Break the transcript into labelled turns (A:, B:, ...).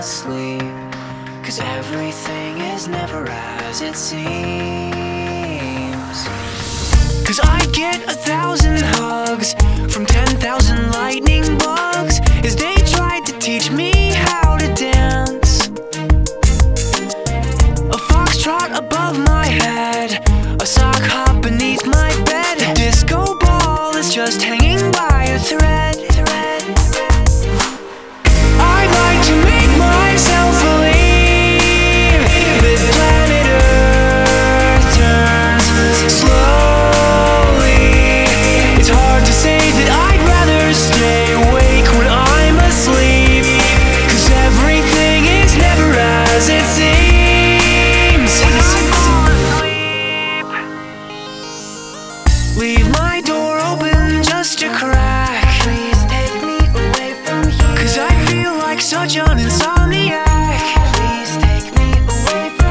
A: Cause everything is never as it seems. Cause I get a thousand hugs from 10,000 lightning bugs as they tried to teach me how to dance. Leave my door open just a crack. Please take me away from here. Cause I feel like such an insomniac. Please take me away from